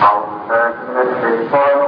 I'll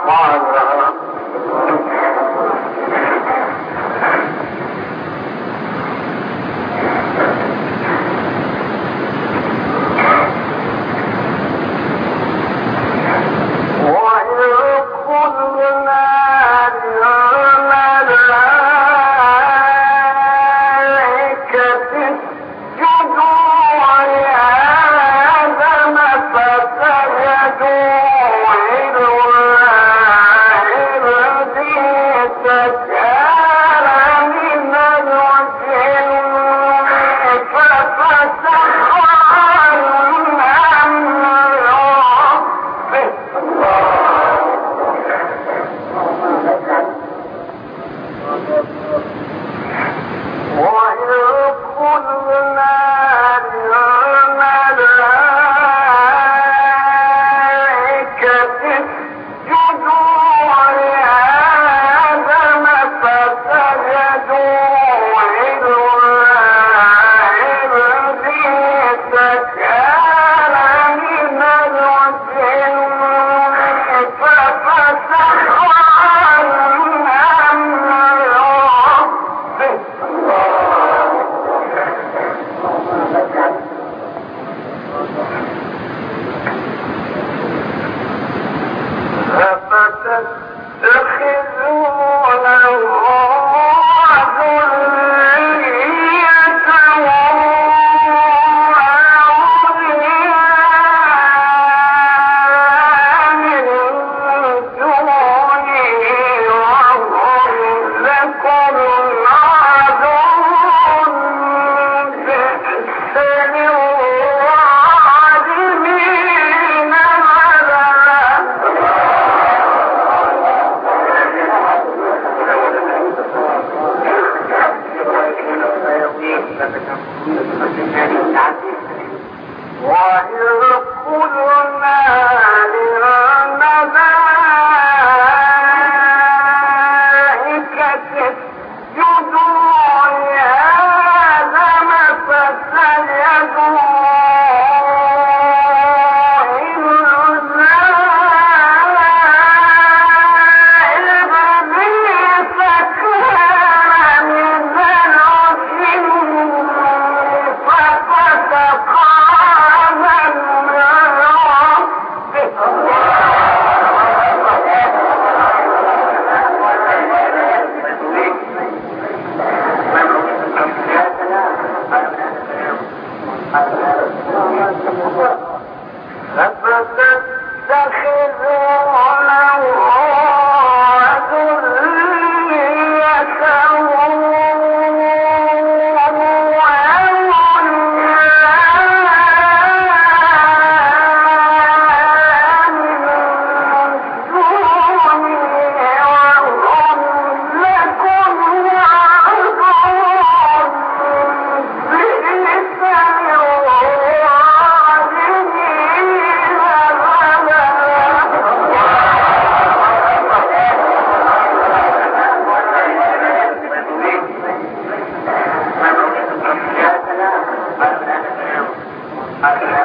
حلا I